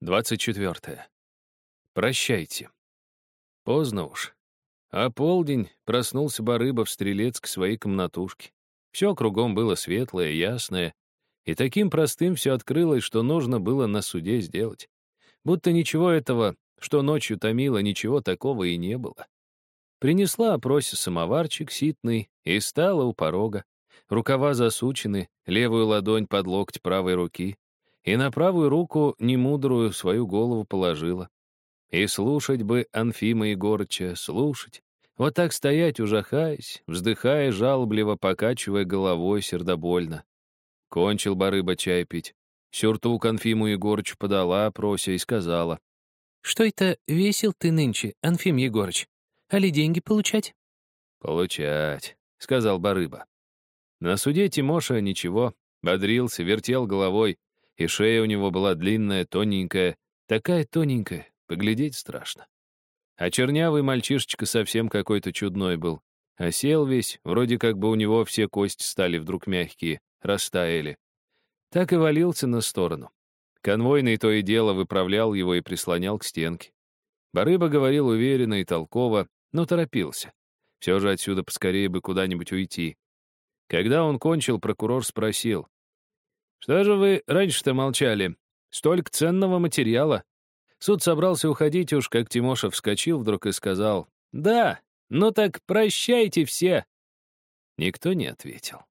24. Прощайте. Поздно уж. А полдень проснулся Барыба в стрелец к своей комнатушке. Все кругом было светлое, ясное, и таким простым все открылось, что нужно было на суде сделать. Будто ничего этого, что ночью томило, ничего такого и не было. Принесла опросе самоварчик ситный и стала у порога. Рукава засучены, левую ладонь под локоть правой руки, и на правую руку немудрую свою голову положила. И слушать бы Анфима Егорыча, слушать. Вот так стоять, ужахаясь, вздыхая жалобливо, покачивая головой сердобольно. Кончил барыба чай пить. Сюртук Анфиму Егорычу подала, прося, и сказала. «Что это весел ты нынче, Анфим Егорыч? Али деньги получать?» «Получать», — сказал барыба. На суде Тимоша ничего, бодрился, вертел головой, и шея у него была длинная, тоненькая, такая тоненькая, поглядеть страшно. А чернявый мальчишечка совсем какой-то чудной был. А сел весь, вроде как бы у него все кости стали вдруг мягкие, растаяли. Так и валился на сторону. Конвойный то и дело выправлял его и прислонял к стенке. Барыба говорил уверенно и толково, но торопился. Все же отсюда поскорее бы куда-нибудь уйти. Когда он кончил, прокурор спросил, «Что же вы раньше-то молчали? Столько ценного материала». Суд собрался уходить уж, как Тимоша вскочил вдруг и сказал, «Да, ну так прощайте все». Никто не ответил.